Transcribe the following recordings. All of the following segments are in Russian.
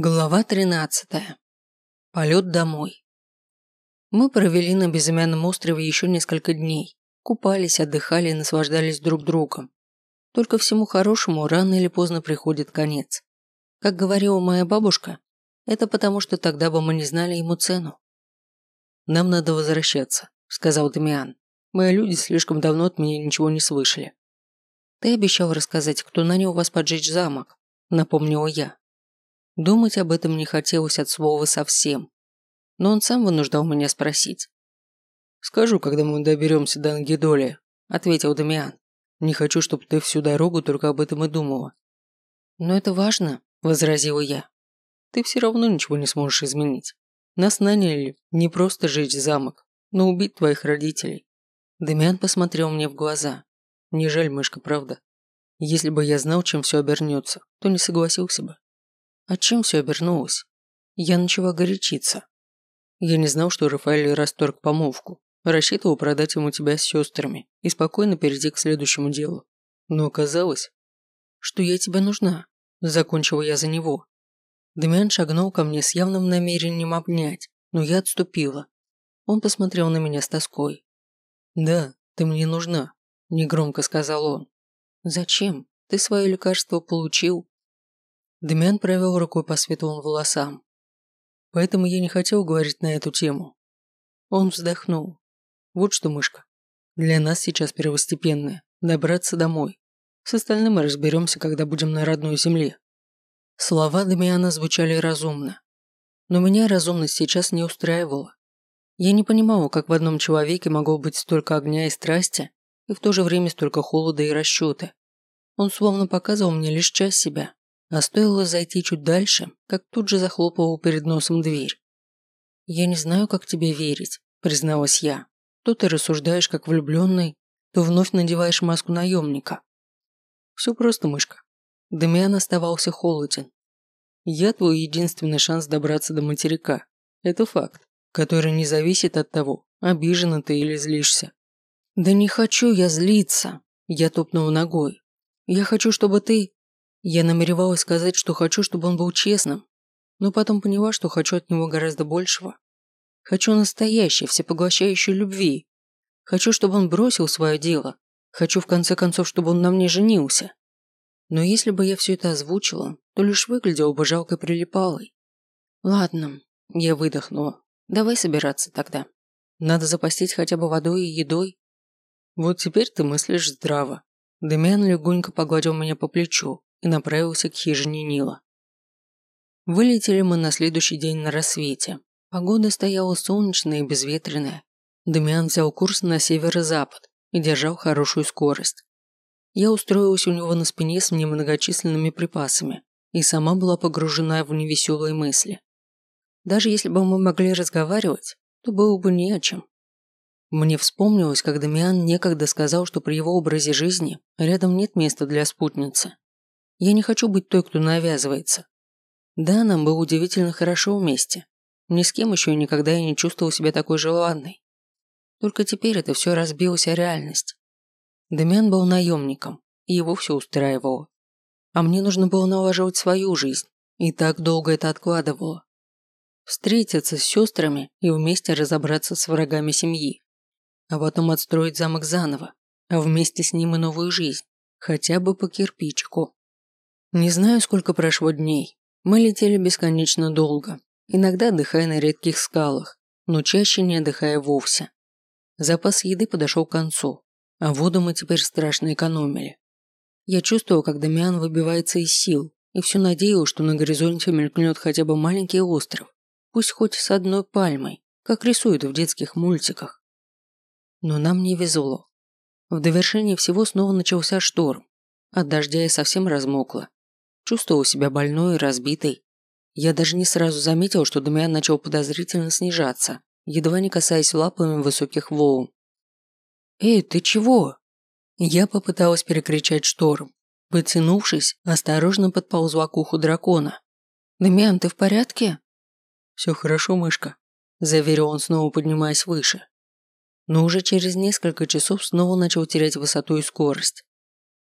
Глава 13. Полет домой. Мы провели на безымянном острове еще несколько дней. Купались, отдыхали и наслаждались друг другом. Только всему хорошему рано или поздно приходит конец. Как говорила моя бабушка, это потому, что тогда бы мы не знали ему цену. «Нам надо возвращаться», – сказал Дамиан. «Мои люди слишком давно от меня ничего не слышали». «Ты обещал рассказать, кто нанял вас поджечь замок», – напомнила я. Думать об этом не хотелось от слова совсем. Но он сам вынуждал меня спросить. «Скажу, когда мы доберемся до Ангидоли», – ответил Дамиан. «Не хочу, чтобы ты всю дорогу только об этом и думала». «Но это важно», – возразила я. «Ты все равно ничего не сможешь изменить. Нас наняли не просто жечь замок, но убить твоих родителей». Дамиан посмотрел мне в глаза. «Не жаль, мышка, правда? Если бы я знал, чем все обернется, то не согласился бы». А чем все обернулось? Я начала горячиться. Я не знал, что Рафаэль расторг помолвку. Рассчитывал продать ему тебя с сестрами и спокойно перейти к следующему делу. Но оказалось, что я тебе нужна. Закончила я за него. Демиан шагнул ко мне с явным намерением обнять, но я отступила. Он посмотрел на меня с тоской. «Да, ты мне нужна», – негромко сказал он. «Зачем? Ты свое лекарство получил, Демиан провел рукой по светлым волосам. Поэтому я не хотел говорить на эту тему. Он вздохнул. Вот что, мышка. Для нас сейчас первостепенное – добраться домой. С остальным мы разберемся, когда будем на родной земле. Слова Демиана звучали разумно. Но меня разумность сейчас не устраивала. Я не понимала, как в одном человеке могло быть столько огня и страсти, и в то же время столько холода и расчета. Он словно показывал мне лишь часть себя, а стоило зайти чуть дальше, как тут же захлопывал перед носом дверь. «Я не знаю, как тебе верить», – призналась я. «То ты рассуждаешь как влюбленный, то вновь надеваешь маску наемника». «Все просто, мышка». Дамиан оставался холоден. «Я твой единственный шанс добраться до материка. Это факт, который не зависит от того, обижена ты или злишься». «Да не хочу я злиться», – я топнула ногой. «Я хочу, чтобы ты...» Я намеревалась сказать, что хочу, чтобы он был честным, но потом поняла, что хочу от него гораздо большего. Хочу настоящей, всепоглощающей любви. Хочу, чтобы он бросил свое дело. Хочу, в конце концов, чтобы он на мне женился. Но если бы я все это озвучила, то лишь выглядела бы жалкой прилипалой. Ладно, я выдохнула. Давай собираться тогда. Надо запастись хотя бы водой и едой. Вот теперь ты мыслишь здраво. Демиан легонько погладил меня по плечу, и направился к хижине Нила. Вылетели мы на следующий день на рассвете. Погода стояла солнечная и безветренная. Дамиан взял курс на северо-запад и держал хорошую скорость. Я устроилась у него на спине с немногочисленными припасами и сама была погружена в невеселые мысли. Даже если бы мы могли разговаривать, то было бы не о чем. Мне вспомнилось, как Дамиан некогда сказал, что при его образе жизни рядом нет места для спутницы. Я не хочу быть той, кто навязывается. Да, нам было удивительно хорошо вместе. Ни с кем еще никогда я не чувствовал себя такой желанной. Только теперь это все разбилось о реальность. Демян был наемником, и его все устраивало. А мне нужно было налаживать свою жизнь, и так долго это откладывало. Встретиться с сестрами и вместе разобраться с врагами семьи. А потом отстроить замок заново, а вместе с ним и новую жизнь, хотя бы по кирпичику. Не знаю, сколько прошло дней. Мы летели бесконечно долго, иногда отдыхая на редких скалах, но чаще не отдыхая вовсе. Запас еды подошел к концу, а воду мы теперь страшно экономили. Я чувствовал, как Дамиан выбивается из сил, и все надеялся, что на горизонте мелькнет хотя бы маленький остров, пусть хоть с одной пальмой, как рисуют в детских мультиках. Но нам не везло. В довершение всего снова начался шторм. От дождя я совсем размокла Чувствовал себя больной и разбитой. Я даже не сразу заметил, что Дамиан начал подозрительно снижаться, едва не касаясь лапами высоких волн. «Эй, ты чего?» Я попыталась перекричать шторм. Потянувшись, осторожно подползла к уху дракона. «Дамиан, ты в порядке?» «Все хорошо, мышка», – заверил он, снова поднимаясь выше. Но уже через несколько часов снова начал терять высоту и скорость.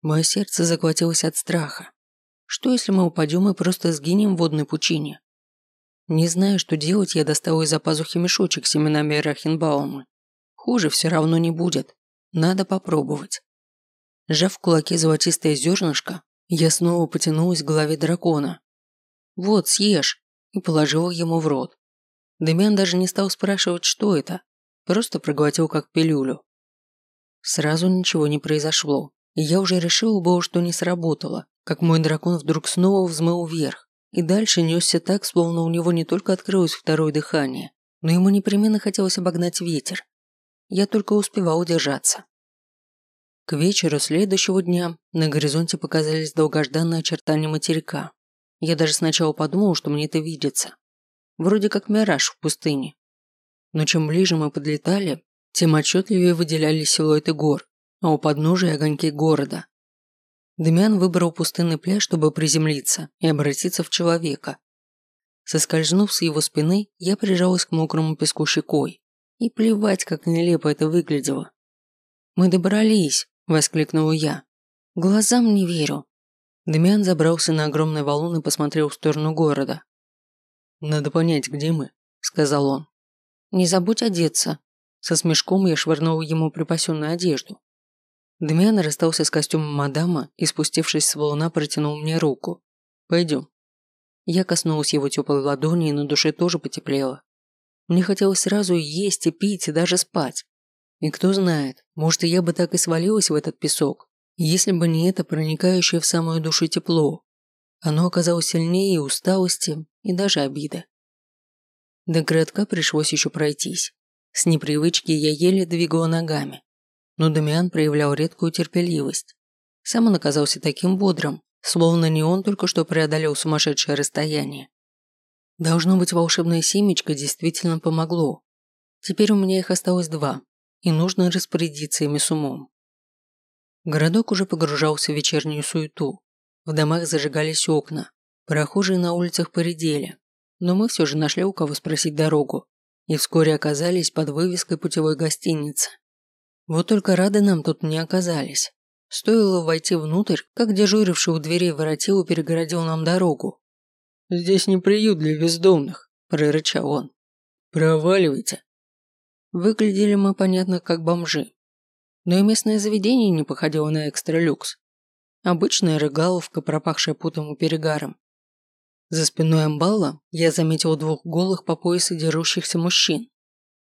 Мое сердце закватилось от страха. Что если мы упадем и просто сгинем в водной пучине? Не зная, что делать, я достал из-за пазухи мешочек с семенами Рахенбаума. Хуже все равно не будет. Надо попробовать. Сжав в кулаке золотистое зернышко, я снова потянулась к голове дракона. «Вот, съешь!» и положила ему в рот. Демян даже не стал спрашивать, что это, просто проглотил как пилюлю. Сразу ничего не произошло, и я уже решила было, что не сработало, как мой дракон вдруг снова взмыл вверх, и дальше несся так, словно у него не только открылось второе дыхание, но ему непременно хотелось обогнать ветер. Я только успевал удержаться. К вечеру следующего дня на горизонте показались долгожданные очертания материка. Я даже сначала подумал, что мне это видится. Вроде как мираж в пустыне. Но чем ближе мы подлетали, тем отчетливее выделялись силуэты гор, а у подножия огоньки города. Демиан выбрал пустынный пляж, чтобы приземлиться и обратиться в человека. Соскользнув с его спины, я прижалась к мокрому песку щекой. И плевать, как нелепо это выглядело. «Мы добрались!» – воскликнула я. «Глазам не верю!» Демиан забрался на огромный валун и посмотрел в сторону города. «Надо понять, где мы», – сказал он. «Не забудь одеться». Со смешком я швырнул ему припасенную одежду. Демиан расстался с костюмом мадама и, спустившись с валуна, протянул мне руку. «Пойдем». Я коснулась его теплой ладони, и на душе тоже потеплело. Мне хотелось сразу есть, и пить, и даже спать. И кто знает, может, и я бы так и свалилась в этот песок, если бы не это проникающее в самую душу тепло. Оно оказалось сильнее и усталости, и даже обиды. До городка пришлось еще пройтись. С непривычки я еле двигала ногами но Дамиан проявлял редкую терпеливость. Сам он оказался таким бодрым, словно не он только что преодолел сумасшедшее расстояние. Должно быть, волшебное семечко действительно помогло. Теперь у меня их осталось два, и нужно распорядиться ими с умом. Городок уже погружался в вечернюю суету. В домах зажигались окна, прохожие на улицах поредели, но мы все же нашли у кого спросить дорогу и вскоре оказались под вывеской путевой гостиницы. Вот только рады нам тут не оказались. Стоило войти внутрь, как дежуривший у дверей воротилу перегородил нам дорогу. «Здесь не приют для бездомных», – прорычал он. «Проваливайте». Выглядели мы, понятно, как бомжи. Но и местное заведение не походило на экстралюкс. Обычная рыгаловка, пропахшая путом и перегаром. За спиной амбала я заметил двух голых по поясу дерущихся мужчин.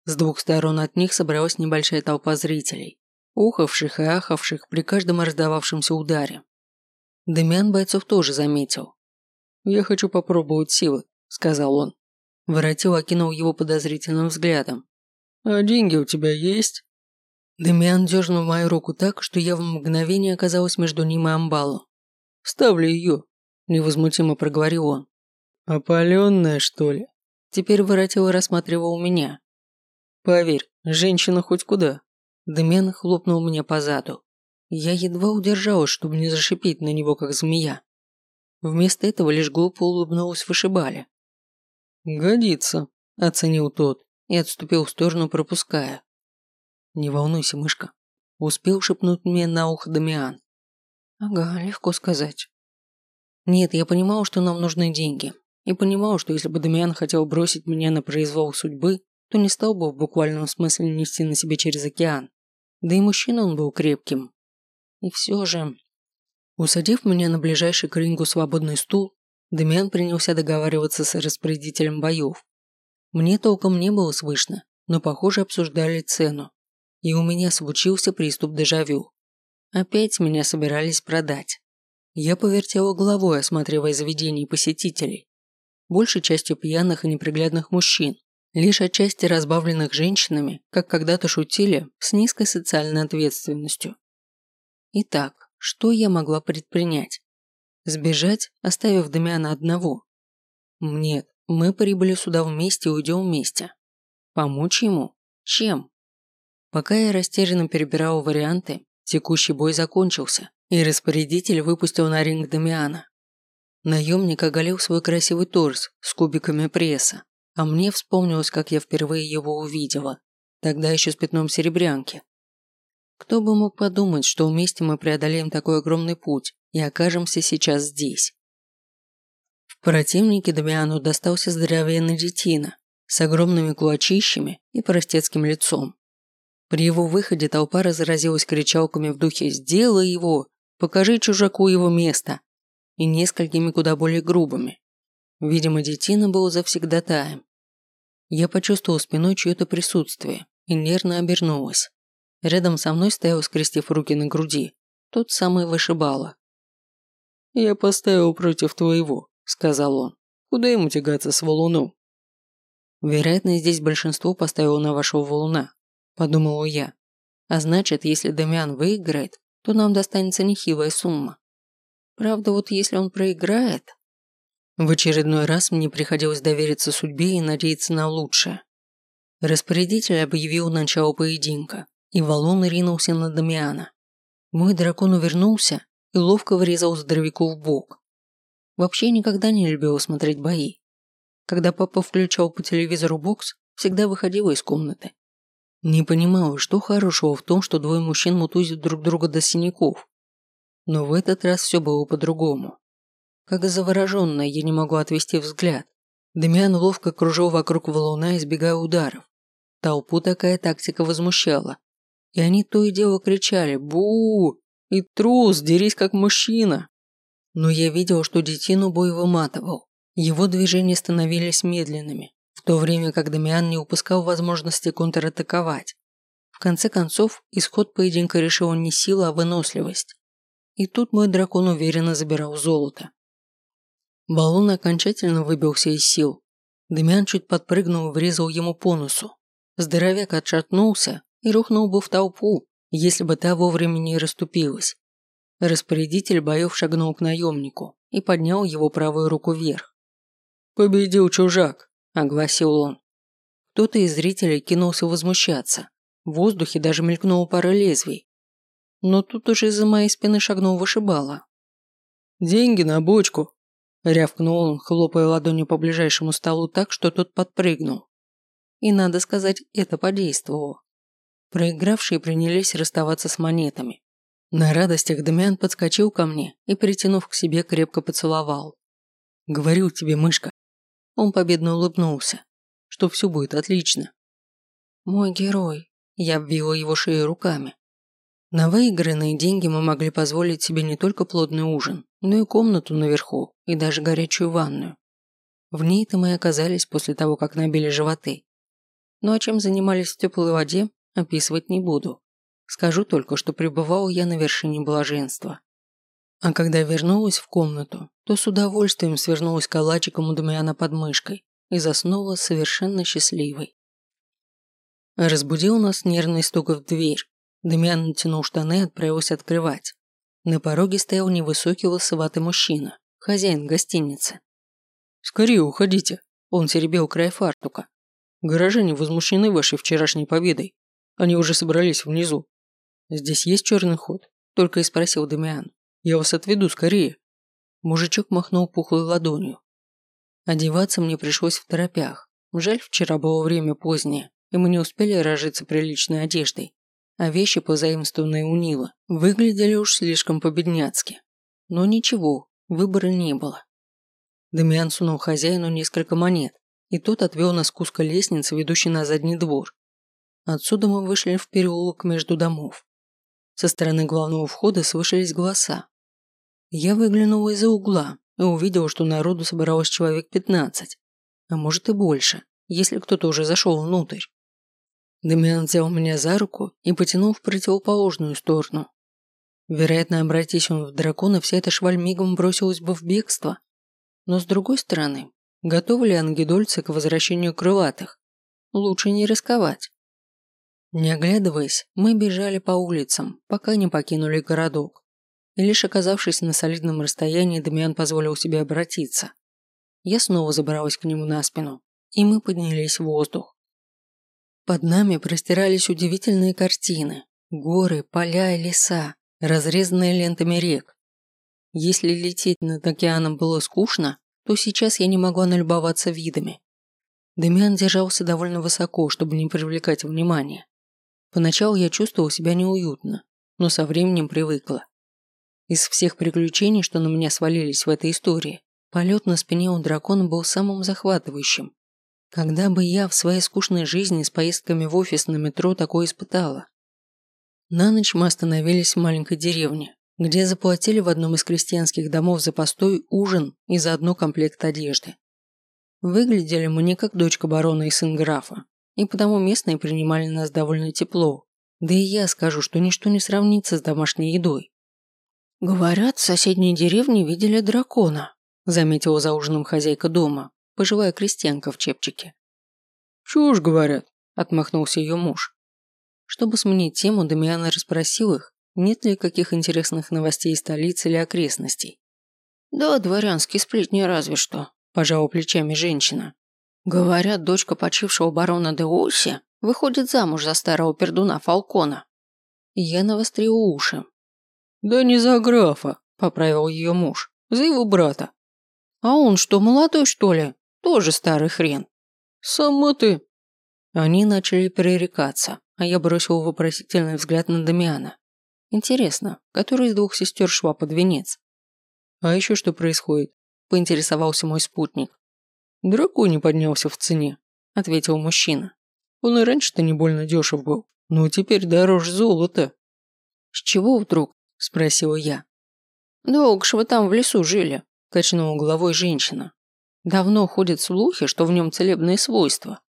С двух сторон от них собралась небольшая толпа зрителей, ухавших и ахавших при каждом раздававшемся ударе. Демян бойцов тоже заметил. «Я хочу попробовать силы», – сказал он. Воротил окинул его подозрительным взглядом. «А деньги у тебя есть?» Демиан дернул мою руку так, что я в мгновение оказалась между ним и амбалом. «Ставлю ее», – невозмутимо проговорил он. «Опаленная, что ли?» Теперь воротил рассматривал меня. Поверь, женщина хоть куда. Дмен хлопнул меня по заду. Я едва удержалась, чтобы не зашипеть на него, как змея. Вместо этого лишь глупо улыбнулась вышибали. «Годится», – оценил тот и отступил в сторону, пропуская. «Не волнуйся, мышка», – успел шепнуть мне на ухо Дамиан. «Ага, легко сказать». Нет, я понимал, что нам нужны деньги. И понимал, что если бы Дамиан хотел бросить меня на произвол судьбы, то не стал бы в буквальном смысле нести на себе через океан. Да и мужчина он был крепким. И все же... Усадив меня на ближайший к рингу свободный стул, Демиан принялся договариваться с распорядителем боев. Мне толком не было слышно, но, похоже, обсуждали цену. И у меня случился приступ дежавю. Опять меня собирались продать. Я повертела головой, осматривая заведения и посетителей. Большей частью пьяных и неприглядных мужчин, лишь отчасти разбавленных женщинами, как когда-то шутили, с низкой социальной ответственностью. Итак, что я могла предпринять? Сбежать, оставив Дамиана одного? Нет, мы прибыли сюда вместе и уйдем вместе. Помочь ему? Чем? Пока я растерянно перебирала варианты, текущий бой закончился, и распорядитель выпустил на ринг Дамиана. Наемник оголил свой красивый торс с кубиками пресса, а мне вспомнилось, как я впервые его увидела, тогда еще с пятном серебрянки. Кто бы мог подумать, что вместе мы преодолеем такой огромный путь и окажемся сейчас здесь, противнике Дамиану достался здоровенный детина с огромными кулачищами и простецким лицом. При его выходе толпа разразилась кричалками в духе «Сделай его! Покажи чужаку его место!» и несколькими куда более грубыми. Видимо, детина был завсегдатаем. Я почувствовал спиной чье-то присутствие и нервно обернулась. Рядом со мной стоял, скрестив руки на груди, тот самый вышибала. «Я поставил против твоего», – сказал он. «Куда ему тягаться с валуном?» «Вероятно, здесь большинство поставило на вашего валуна», – подумал я. «А значит, если Дамиан выиграет, то нам достанется нехилая сумма. Правда, вот если он проиграет...» В очередной раз мне приходилось довериться судьбе и надеяться на лучшее. Распорядитель объявил начало поединка, и валун ринулся на Дамиана. Мой дракон увернулся и ловко врезал здоровяку в бок. Вообще никогда не любила смотреть бои. Когда папа включал по телевизору бокс, всегда выходила из комнаты. Не понимала, что хорошего в том, что двое мужчин мутузят друг друга до синяков. Но в этот раз все было по-другому. Как завороженная, я не могу отвести взгляд. Демиан ловко кружил вокруг валуна, избегая ударов. Толпу такая тактика возмущала. И они то и дело кричали бу И трус, дерись как мужчина!» Но я видел, что детину бой выматывал. Его движения становились медленными, в то время как Дамиан не упускал возможности контратаковать. В конце концов, исход поединка решил не сила, а выносливость. И тут мой дракон уверенно забирал золото. Баллон окончательно выбился из сил. Демян чуть подпрыгнул и врезал ему по носу. Здоровяк отшатнулся и рухнул бы в толпу, если бы та вовремя не расступилась. Распорядитель боев шагнул к наемнику и поднял его правую руку вверх. «Победил чужак», – огласил он. Кто-то из зрителей кинулся возмущаться. В воздухе даже мелькнула пара лезвий. Но тут уже из-за моей спины шагнул вышибала. «Деньги на бочку», Рявкнул он, хлопая ладонью по ближайшему столу так, что тот подпрыгнул. И, надо сказать, это подействовало. Проигравшие принялись расставаться с монетами. На радостях Дамиан подскочил ко мне и, притянув к себе, крепко поцеловал. «Говорю тебе, мышка». Он победно улыбнулся, что все будет отлично. «Мой герой», я обвила его шею руками. На выигранные деньги мы могли позволить себе не только плотный ужин, но и комнату наверху, и даже горячую ванную. В ней-то мы оказались после того, как набили животы. Ну а чем занимались в теплой воде, описывать не буду. Скажу только, что пребывал я на вершине блаженства. А когда вернулась в комнату, то с удовольствием свернулась калачиком у Дамиана под мышкой и заснула совершенно счастливой. Разбудил нас нервный стук в дверь, Демьян натянул штаны и отправился открывать. На пороге стоял невысокий лысоватый мужчина, хозяин гостиницы. «Скорее уходите!» Он теребил край фартука. «Горожане возмущены вашей вчерашней победой. Они уже собрались внизу. Здесь есть черный ход?» Только и спросил Демиан. «Я вас отведу скорее!» Мужичок махнул пухлой ладонью. Одеваться мне пришлось в торопях. Жаль, вчера было время позднее, и мы не успели разжиться приличной одеждой а вещи, позаимствованные у Нила, выглядели уж слишком по-бедняцки. Но ничего, выбора не было. Дамиан сунул хозяину несколько монет, и тот отвел нас к узкой лестнице, ведущей на задний двор. Отсюда мы вышли в переулок между домов. Со стороны главного входа слышались голоса. Я выглянул из-за угла и увидел, что народу собралось человек пятнадцать, а может и больше, если кто-то уже зашел внутрь. Демиан взял меня за руку и потянул в противоположную сторону. Вероятно, обратись он в дракона, вся эта шваль мигом бросилась бы в бегство. Но с другой стороны, готовы ли ангидольцы к возвращению крылатых? Лучше не рисковать. Не оглядываясь, мы бежали по улицам, пока не покинули городок. И лишь оказавшись на солидном расстоянии, Дамиан позволил себе обратиться. Я снова забралась к нему на спину, и мы поднялись в воздух. Под нами простирались удивительные картины. Горы, поля и леса, разрезанные лентами рек. Если лететь над океаном было скучно, то сейчас я не могла налюбоваться видами. Демиан держался довольно высоко, чтобы не привлекать внимания. Поначалу я чувствовал себя неуютно, но со временем привыкла. Из всех приключений, что на меня свалились в этой истории, Полет на спине у дракона был самым захватывающим. Когда бы я в своей скучной жизни с поездками в офис на метро такое испытала? На ночь мы остановились в маленькой деревне, где заплатили в одном из крестьянских домов за постой ужин и заодно комплект одежды. Выглядели мы не как дочка барона и сын графа, и потому местные принимали нас довольно тепло. Да и я скажу, что ничто не сравнится с домашней едой. «Говорят, в соседней деревне видели дракона», заметила за ужином хозяйка дома, пожилая крестьянка в чепчике. «Чушь, говорят», отмахнулся ее муж. Чтобы сменить тему, Дамиана расспросил их, нет ли каких интересных новостей из столицы или окрестностей. «Да, дворянские сплетни разве что», – пожала плечами женщина. «Говорят, дочка почившего барона де Уси выходит замуж за старого пердуна Фалкона». Я навострила уши. «Да не за графа», – поправил ее муж, – «за его брата». «А он что, молодой, что ли? Тоже старый хрен». «Сама ты». Они начали пререкаться, а я бросил вопросительный взгляд на Дамиана. Интересно, который из двух сестер шла под венец? А еще что происходит? Поинтересовался мой спутник. Драконий поднялся в цене, ответил мужчина. Он и раньше-то не больно дешев был, но теперь дороже золота. С чего вдруг? Спросила я. Долго ж вы там в лесу жили, качнула головой женщина. Давно ходят слухи, что в нем целебные свойства.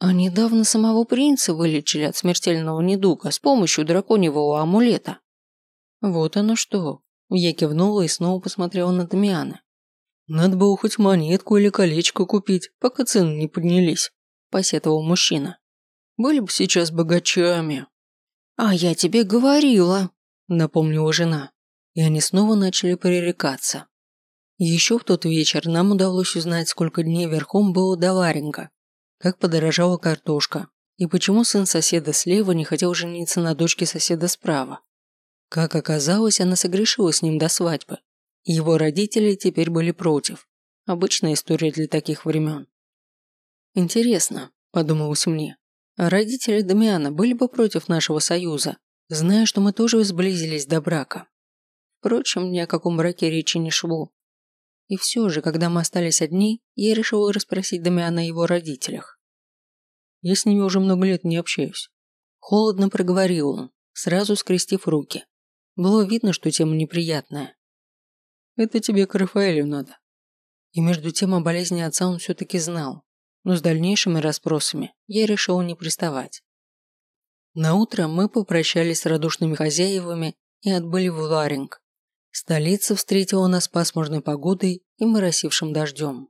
А недавно самого принца вылечили от смертельного недуга с помощью драконьего амулета. Вот оно что. Я кивнула и снова посмотрела на Дамиана. Надо было хоть монетку или колечко купить, пока цены не поднялись, посетовал мужчина. Были бы сейчас богачами. А я тебе говорила, напомнила жена. И они снова начали пререкаться. Еще в тот вечер нам удалось узнать, сколько дней верхом было до Варенга, как подорожала картошка и почему сын соседа слева не хотел жениться на дочке соседа справа. Как оказалось, она согрешила с ним до свадьбы. Его родители теперь были против. Обычная история для таких времен. Интересно, подумалось мне, родители Дамиана были бы против нашего союза, зная, что мы тоже сблизились до брака. Впрочем, ни о каком браке речи не шло. И все же, когда мы остались одни, я решила расспросить Дамиана о его родителях. Я с ними уже много лет не общаюсь. Холодно проговорил он, сразу скрестив руки. Было видно, что тема неприятная. Это тебе к Рафаэлю надо. И между тем о болезни отца он все-таки знал, но с дальнейшими расспросами я решил не приставать. На утро мы попрощались с радушными хозяевами и отбыли в Ларинг, Столица встретила нас пасмурной погодой и моросившим дождем.